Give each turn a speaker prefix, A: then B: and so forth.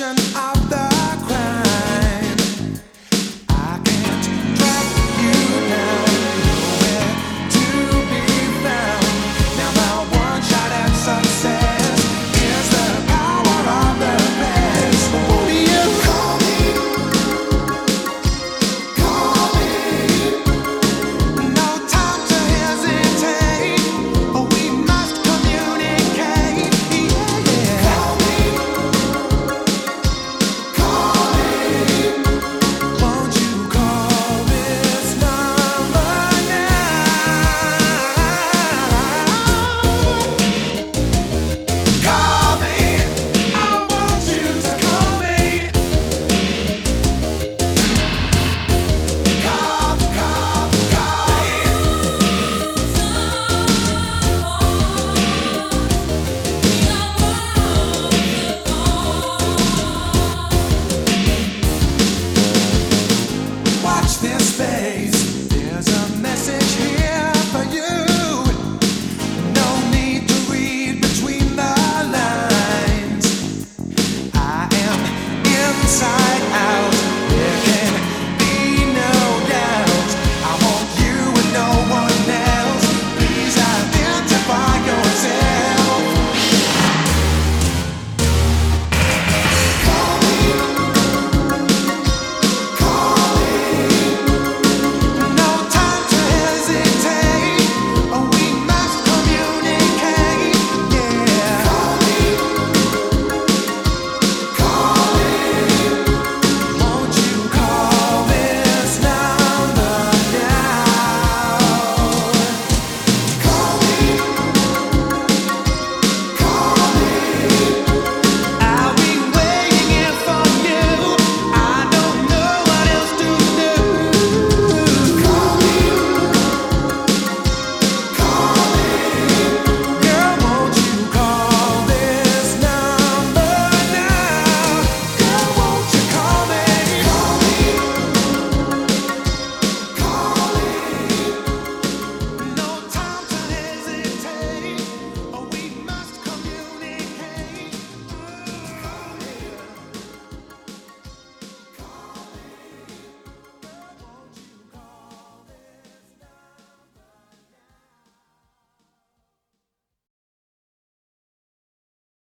A: destruction